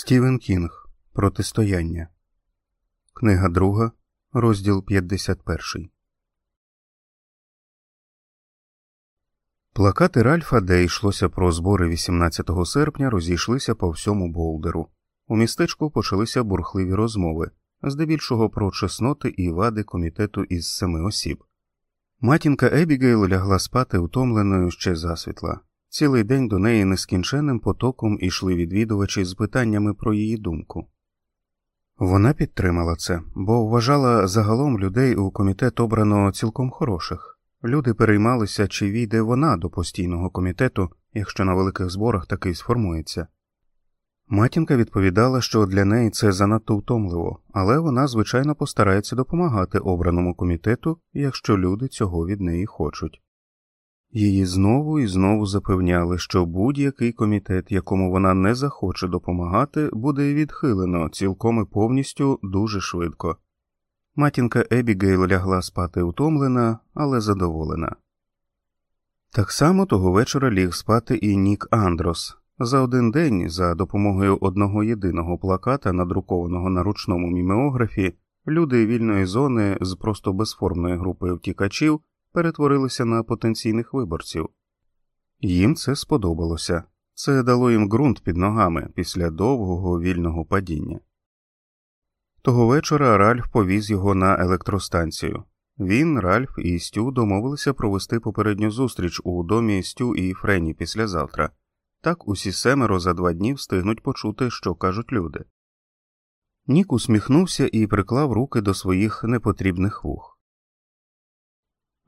Стівен Кінг Протистояння. Книга 2, розділ 51. Плакати Ральфа, де йшлося про збори 18 серпня, розійшлися по всьому болдеру. У містечку почалися бурхливі розмови, здебільшого про чесноти і вади комітету із семи осіб. Матінка Ебігейл лягла спати утомленою ще засвітла. Цілий день до неї нескінченним потоком ішли відвідувачі з питаннями про її думку. Вона підтримала це, бо вважала загалом людей у комітет обрано цілком хороших. Люди переймалися, чи війде вона до постійного комітету, якщо на великих зборах такий сформується. Матінка відповідала, що для неї це занадто втомливо, але вона, звичайно, постарається допомагати обраному комітету, якщо люди цього від неї хочуть. Її знову і знову запевняли, що будь-який комітет, якому вона не захоче допомагати, буде відхилено цілком і повністю дуже швидко. Матінка Ебігейл лягла спати утомлена, але задоволена. Так само того вечора ліг спати і Нік Андрос. За один день, за допомогою одного єдиного плаката, надрукованого на ручному мімеографі, люди вільної зони з просто безформної групи втікачів перетворилися на потенційних виборців. Їм це сподобалося це дало їм ґрунт під ногами після довгого вільного падіння. Того вечора Ральф повіз його на електростанцію. Він, Ральф і Стю домовилися провести попередню зустріч у домі Стю і Френі післязавтра. Так усі семеро за два дні встигнуть почути, що кажуть люди. Нік усміхнувся і приклав руки до своїх непотрібних вух.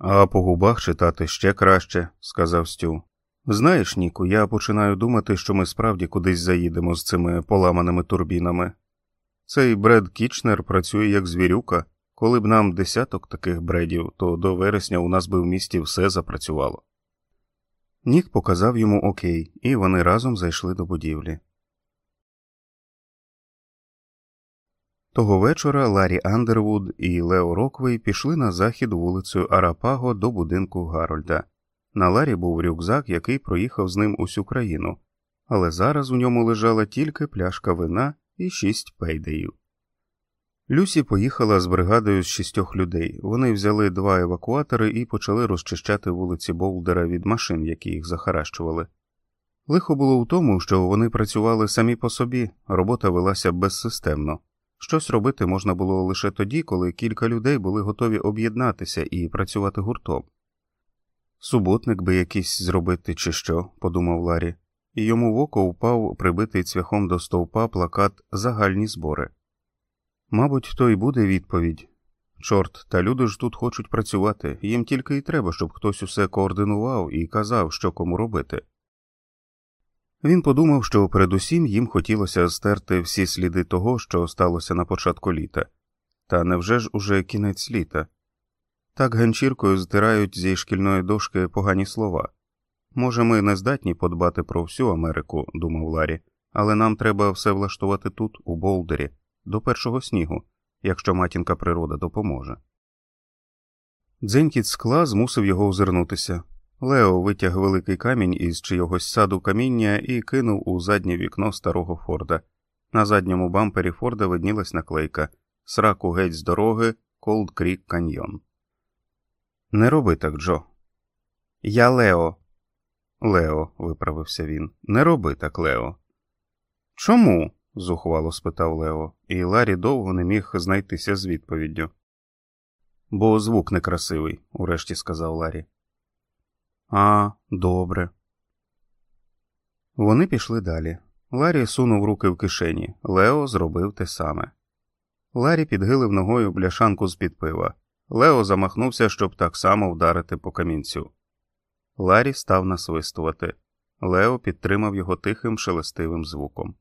А по губах читати ще краще, сказав Стю. Знаєш, Ніку, я починаю думати, що ми справді кудись заїдемо з цими поламаними турбінами. Цей бред Кічнер працює як звірюка. Коли б нам десяток таких бредів, то до вересня у нас би в місті все запрацювало. Нік показав йому окей, і вони разом зайшли до будівлі. Того вечора Ларі Андервуд і Лео Роквей пішли на захід вулицею Арапаго до будинку Гарольда. На Ларі був рюкзак, який проїхав з ним усю країну, але зараз у ньому лежала тільки пляшка вина і шість пейдеїв. Люсі поїхала з бригадою з шістьох людей. Вони взяли два евакуатори і почали розчищати вулиці Болдера від машин, які їх захаращували. Лихо було у тому, що вони працювали самі по собі, робота велася безсистемно. Щось робити можна було лише тоді, коли кілька людей були готові об'єднатися і працювати гуртом. Суботник би якийсь зробити, чи що, подумав Ларі, і йому в око впав прибитий цвяхом до стовпа плакат Загальні збори. Мабуть, то й буде відповідь чорт, та люди ж тут хочуть працювати, їм тільки й треба, щоб хтось усе координував і казав, що кому робити. Він подумав, що передусім їм хотілося стерти всі сліди того, що сталося на початку літа, та невже ж уже кінець літа? Так ганчіркою здирають зі шкільної дошки погані слова. Може, ми не здатні подбати про всю Америку, думав Ларі, але нам треба все влаштувати тут, у Болдері, до першого снігу, якщо матінка природа допоможе. Дзенькіт скла змусив його озирнутися. Лео витяг великий камінь із чийогось саду каміння і кинув у заднє вікно старого Форда. На задньому бампері Форда виднілась наклейка Сраку геть з дороги, Колд Крік Каньйон. Не роби так, Джо. Я Лео. Лео, виправився він. Не роби так, Лео. Чому? зухвало спитав Лео, і Ларі довго не міг знайтися з відповіддю. Бо звук некрасивий, урешті сказав Ларі. А, добре. Вони пішли далі. Ларі сунув руки в кишені. Лео зробив те саме. Ларі підгилив ногою бляшанку з під пива. Лео замахнувся, щоб так само вдарити по камінцю. Ларі став насвистувати. Лео підтримав його тихим шелестивим звуком.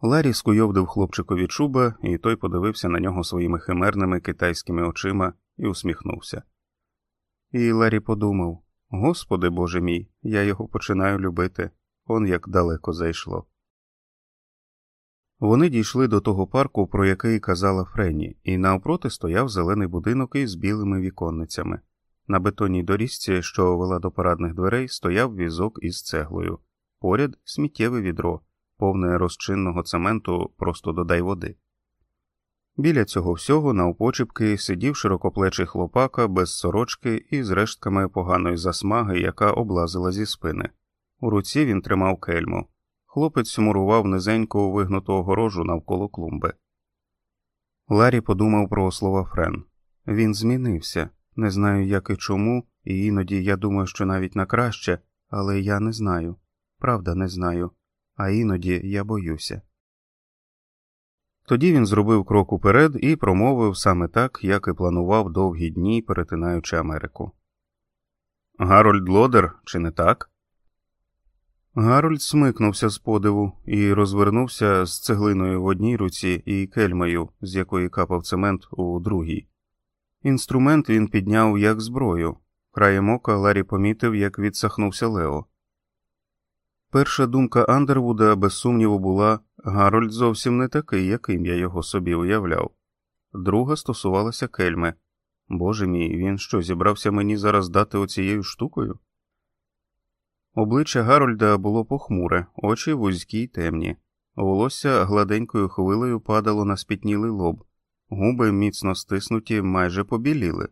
Ларі скуйовдив хлопчикові чуба, і той подивився на нього своїми химерними китайськими очима і усміхнувся. І Ларі подумав Господи Боже мій, я його починаю любити, он як далеко зайшло. Вони дійшли до того парку, про який казала Френі, і навпроти стояв зелений будинок із білими віконницями. На бетонній доріжці, що вела до парадних дверей, стояв візок із цеглою, поряд сміттєве відро, повне розчинного цементу, просто додай води. Біля цього всього, навпочіпки, сидів широкоплечий хлопака без сорочки і з рештками поганої засмаги, яка облазила зі спини. У руці він тримав кельму. Хлопець мурував низеньку вигнуту огорожу навколо клумби. Ларі подумав про слова Френ. Він змінився. Не знаю, як і чому, і іноді я думаю, що навіть на краще, але я не знаю. Правда, не знаю, а іноді я боюся. Тоді він зробив крок уперед і промовив саме так, як і планував довгі дні, перетинаючи Америку. Гарольд Лодер, чи не так? Гарольд смикнувся з подиву і розвернувся з цеглиною в одній руці і кельмою, з якої капав цемент у другій. Інструмент він підняв як зброю. Краєм ока Ларі помітив, як відсахнувся Лео. Перша думка Андервуда, без сумніву, була Гарольд зовсім не такий, яким я його собі уявляв. Друга стосувалася кельми. Боже мій, він що, зібрався мені зараз дати оцією штукою? Обличчя Гарольда було похмуре, очі вузькі й темні, волосся гладенькою хвилею падало на спітнілий лоб, губи міцно стиснуті, майже побіліли.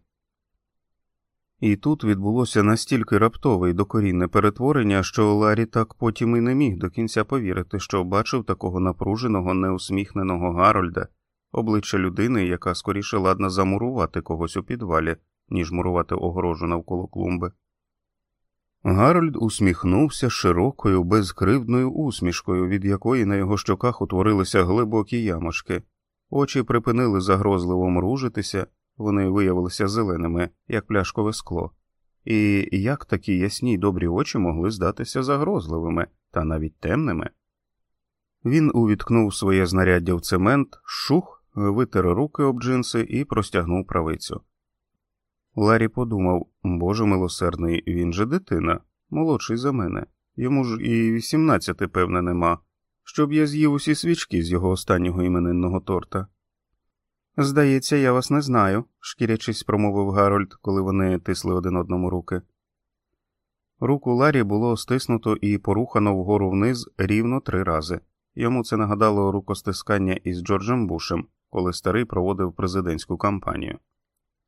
І тут відбулося настільки раптове й докорінне перетворення, що Ларі так потім і не міг до кінця повірити, що бачив такого напруженого, неусміхненого Гарольда, обличчя людини, яка скоріше ладна замурувати когось у підвалі, ніж мурувати огорожу навколо клумби. Гарольд усміхнувся широкою, безкривдною усмішкою, від якої на його щоках утворилися глибокі ямочки, очі припинили загрозливо мружитися, вони виявилися зеленими, як пляшкове скло, і як такі ясні й добрі очі могли здатися загрозливими та навіть темними. Він увіткнув своє знаряддя в цемент, шух, витер руки об джинси і простягнув правицю. Ларі подумав Боже милосердний, він же дитина, молодший за мене. Йому ж і вісімнадцяти, певне, нема, щоб я з'їв усі свічки з його останнього іменинного торта. Здається, я вас не знаю, шкірячись, промовив Гарольд, коли вони тисли один одному руки. Руку Ларі було стиснуто і порухано вгору вниз рівно три рази. Йому це нагадало рукостискання із Джорджем Бушем, коли старий проводив президентську кампанію.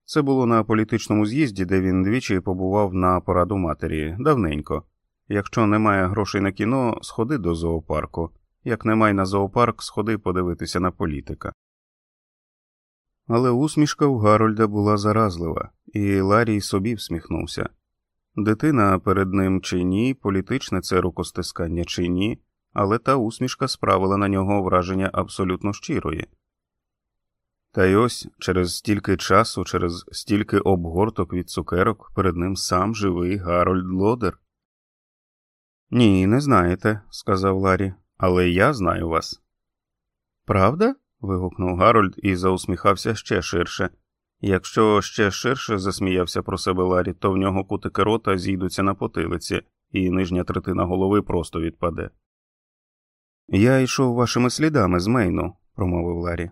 Це було на політичному з'їзді, де він двічі побував на пораду матері давненько. Якщо немає грошей на кіно, сходи до зоопарку, як немає на зоопарк, сходи подивитися на політика. Але усмішка у Гарольда була заразлива, і Ларій собі всміхнувся. Дитина перед ним чи ні, політичне це рукостискання чи ні, але та усмішка справила на нього враження абсолютно щирої. Та й ось через стільки часу, через стільки обгорток від цукерок перед ним сам живий Гарольд Лодер. Ні, не знаєте, сказав Ларі, але я знаю вас. Правда? Вигукнув Гарольд і заусміхався ще ширше. Якщо ще ширше засміявся про себе Ларі, то в нього кутики рота зійдуться на потилиці, і нижня третина голови просто відпаде. Я йшов вашими слідами з Мейну, промовив Ларі.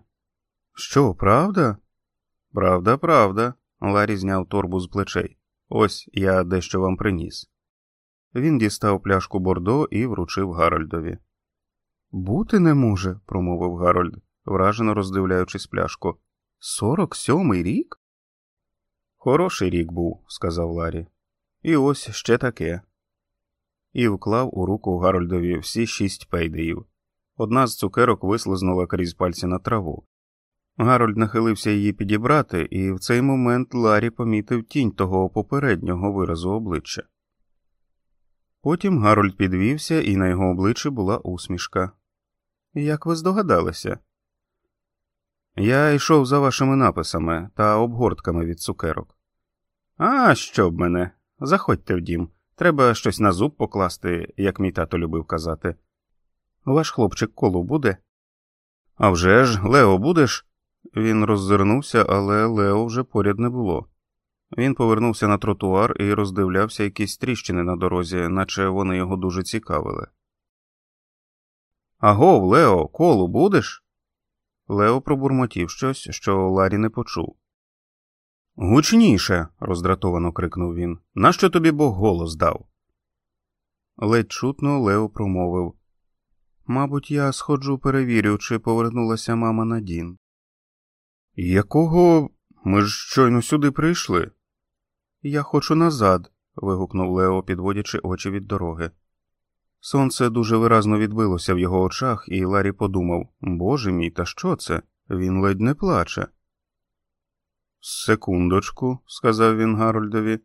Що, правда? Правда, правда. Ларі зняв торбу з плечей. Ось я дещо вам приніс. Він дістав пляшку Бордо і вручив Гарольдові. Бути не може, промовив Гарольд, вражено роздивляючись пляшку. Сорок сьомий рік? Хороший рік був, сказав Ларі. І ось ще таке. І вклав у руку Гарольдові всі шість пейдеїв. Одна з цукерок вислизнула крізь пальці на траву. Гарольд нахилився її підібрати, і в цей момент Ларі помітив тінь того попереднього виразу обличчя. Потім Гарольд підвівся, і на його обличчі була усмішка. Як ви здогадалися? Я йшов за вашими написами та обгортками від цукерок. А що б мене? Заходьте в дім. Треба щось на зуб покласти, як мій тато любив казати. Ваш хлопчик колу буде? «А вже ж, Лео, будеш? Він роззирнувся, але Лео вже поряд не було. Він повернувся на тротуар і роздивлявся якісь тріщини на дорозі, наче вони його дуже цікавили. Агов, Лео, колу будеш? Лео пробурмотів щось, що Ларі не почув. Гучніше. роздратовано крикнув він. Нащо тобі Бог голос дав? Ледь чутно Лео промовив Мабуть, я сходжу перевірю, чи повернулася мама на Дін. Якого ми ж щойно сюди прийшли? Я хочу назад. вигукнув Лео, підводячи очі від дороги. Сонце дуже виразно відбилося в його очах, і Ларі подумав Боже мій, та що це? Він ледь не плаче. Секундочку, сказав він Гарольдові.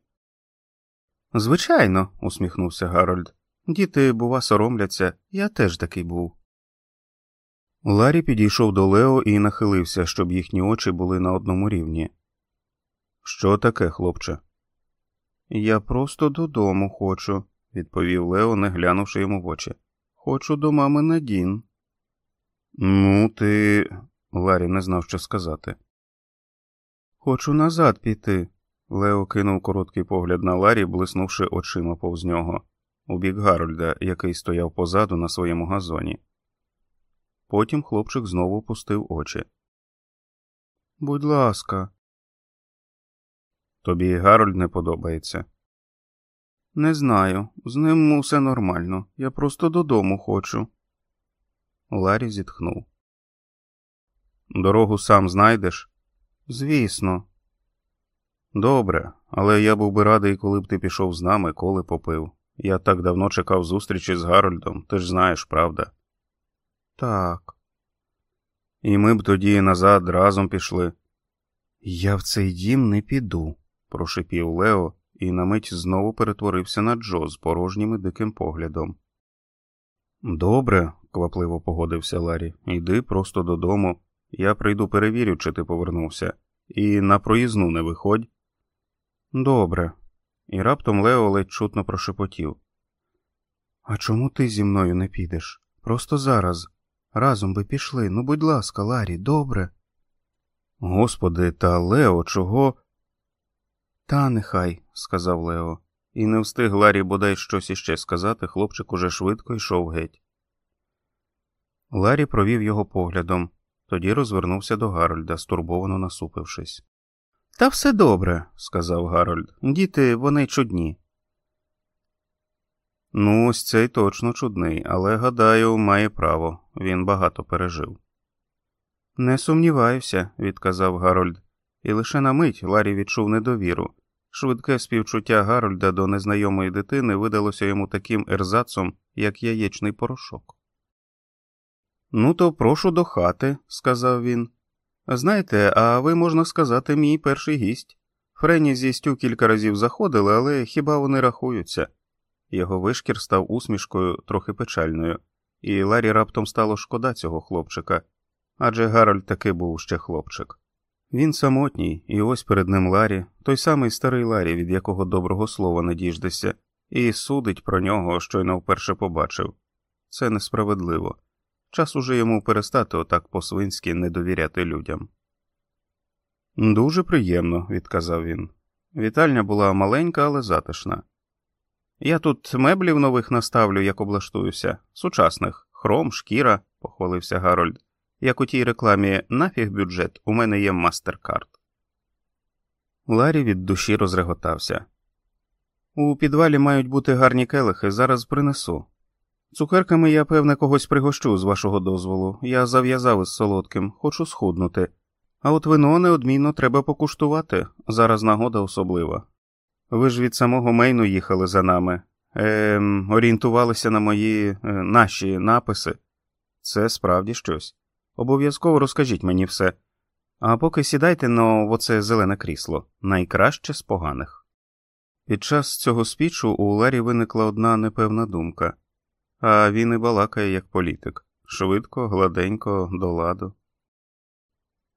Звичайно, усміхнувся Гарольд. Діти, бува, соромляться, я теж такий був. Ларі підійшов до Лео і нахилився, щоб їхні очі були на одному рівні. Що таке, хлопче? Я просто додому хочу, відповів Лео, не глянувши йому в очі. Хочу до мами на Дін. Ну, ти. Ларі не знав, що сказати. Хочу назад піти. Лео кинув короткий погляд на Ларі, блиснувши очима повз нього, у бік Гарольда, який стояв позаду на своєму газоні. Потім хлопчик знову пустив очі. Будь ласка, тобі Гарольд не подобається. Не знаю. З ним усе нормально. Я просто додому хочу. Ларі зітхнув. Дорогу сам знайдеш? Звісно. Добре, але я був би радий, коли б ти пішов з нами, коли попив. Я так давно чекав зустрічі з Гарольдом, ти ж знаєш, правда? Так. І ми б тоді назад разом пішли. Я в цей дім не піду, прошипів Лео і на мить знову перетворився на Джо з порожнім і диким поглядом. Добре, квапливо погодився Ларі, йди просто додому. Я прийду перевірю, чи ти повернувся, і на проїзну не виходь. Добре. І раптом Лео ледь чутно прошепотів. А чому ти зі мною не підеш? Просто зараз. Разом би пішли. Ну, будь ласка, Ларі, добре. Господи, та Лео, чого? Та нехай, сказав Лео, і не встиг Ларі бодай щось іще сказати, хлопчик уже швидко йшов геть. Ларі провів його поглядом, тоді розвернувся до Гарольда, стурбовано насупившись. Та все добре, сказав Гарольд. Діти, вони чудні. Ну, ось цей точно чудний, але, гадаю, має право він багато пережив. Не сумніваюся, відказав Гарольд, і лише на мить Ларі відчув недовіру. Швидке співчуття Гарольда до незнайомої дитини видалося йому таким ерзацом, як яєчний порошок. Ну, то прошу до хати, сказав він. Знаєте, а ви, можна сказати, мій перший гість. Френі зі Стю кілька разів заходили, але хіба вони рахуються? Його вишкір став усмішкою трохи печальною, і Ларі раптом стало шкода цього хлопчика адже Гарольд таки був ще хлопчик. Він самотній, і ось перед ним Ларі, той самий старий Ларі, від якого доброго слова не діждешся, і судить про нього, щойно вперше побачив. Це несправедливо. Час уже йому перестати отак по свинськи не довіряти людям. Дуже приємно, відказав він. Вітальня була маленька, але затишна. Я тут меблів нових наставлю, як облаштуюся, сучасних, хром, шкіра, похвалився Гарольд. Як у тій рекламі нафіг бюджет, у мене є мастеркард. Ларі від душі розреготався. У підвалі мають бути гарні келихи, зараз принесу. Цукерками я, певне, когось пригощу з вашого дозволу. Я зав'язав із солодким, хочу схуднути. А от вино неодмінно треба покуштувати, зараз нагода особлива. Ви ж від самого Мейну їхали за нами, ем, орієнтувалися на мої е, наші написи. Це справді щось. Обов'язково розкажіть мені все. А поки сідайте на оце зелене крісло найкраще з поганих. Під час цього спічу у Ларі виникла одна непевна думка, а він і балакає як політик швидко, гладенько, до ладу.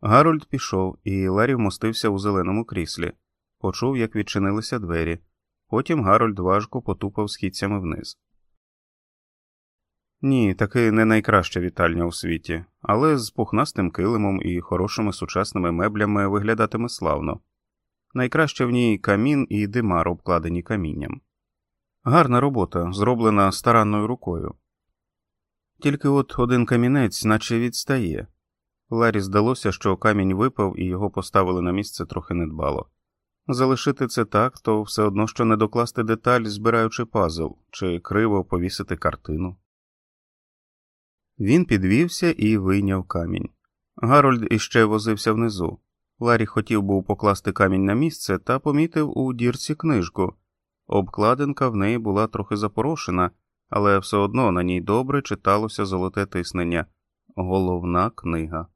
Гарольд пішов, і Ларі вмостився у зеленому кріслі, почув, як відчинилися двері. Потім Гарольд важко потупав східцями вниз. Ні, таки не найкраща вітальня у світі, але з пухнастим килимом і хорошими сучасними меблями виглядатиме славно. Найкраще в ній камін і димар, обкладені камінням. Гарна робота, зроблена старанною рукою. Тільки от один камінець, наче відстає. Ларі здалося, що камінь випав і його поставили на місце трохи недбало. Залишити це так, то все одно що не докласти деталь, збираючи пазл, чи криво повісити картину. Він підвівся і вийняв камінь. Гарольд іще возився внизу. Ларі хотів був покласти камінь на місце та помітив у дірці книжку. Обкладинка в неї була трохи запорошена, але все одно на ній добре читалося золоте тиснення головна книга.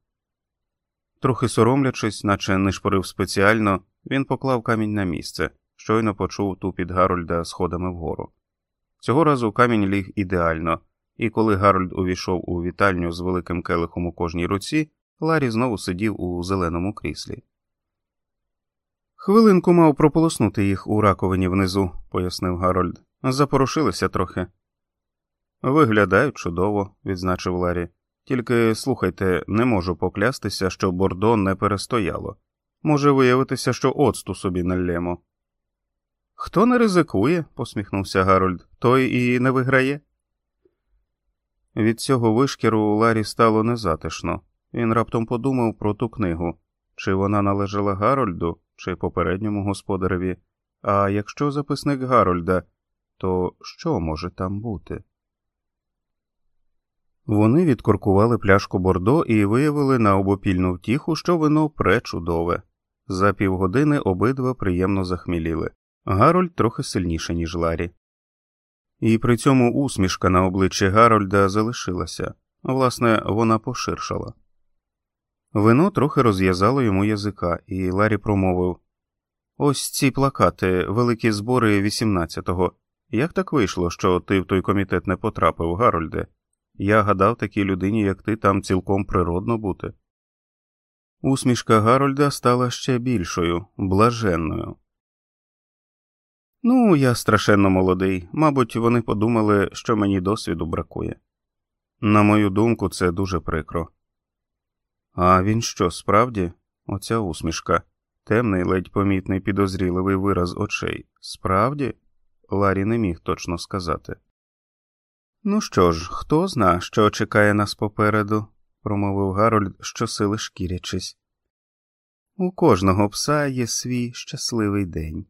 Трохи соромлячись, наче не шпорив спеціально, він поклав камінь на місце, щойно почув тупіт Гарольда сходами вгору. Цього разу камінь ліг ідеально, і коли Гарольд увійшов у вітальню з великим келихом у кожній руці, Ларі знову сидів у зеленому кріслі. Хвилинку мав прополоснути їх у раковині внизу, пояснив Гарольд. Запорошилися трохи. Виглядають чудово, відзначив Ларі. Тільки слухайте, не можу поклястися, що бордо не перестояло. Може виявитися, що оцту собі налємо. Хто не ризикує, посміхнувся Гарольд, той і не виграє. Від цього вишкіру Ларі стало незатишно. Він раптом подумав про ту книгу чи вона належала Гарольду, чи попередньому господареві, а якщо записник Гарольда, то що може там бути? Вони відкоркували пляшку бордо і виявили на обопільну втіху, що вино пречудове. За півгодини обидва приємно захміліли. Гарольд трохи сильніше, ніж Ларі. І при цьому усмішка на обличчі Гарольда залишилася, власне, вона поширшала. Вино трохи розв'язало йому язика, і Ларі промовив Ось ці плакати, великі збори 18-го. Як так вийшло, що ти в той комітет не потрапив, Гарольде? Я гадав такій людині, як ти, там цілком природно бути. Усмішка Гарольда стала ще більшою, блаженною. Ну, я страшенно молодий. Мабуть, вони подумали, що мені досвіду бракує. На мою думку, це дуже прикро. А він що, справді? Оця усмішка, темний, ледь помітний підозріливий вираз очей. Справді? Ларі не міг точно сказати. Ну що ж, хто зна, що чекає нас попереду, промовив Гарольд, щосили шкірячись. У кожного пса є свій щасливий день.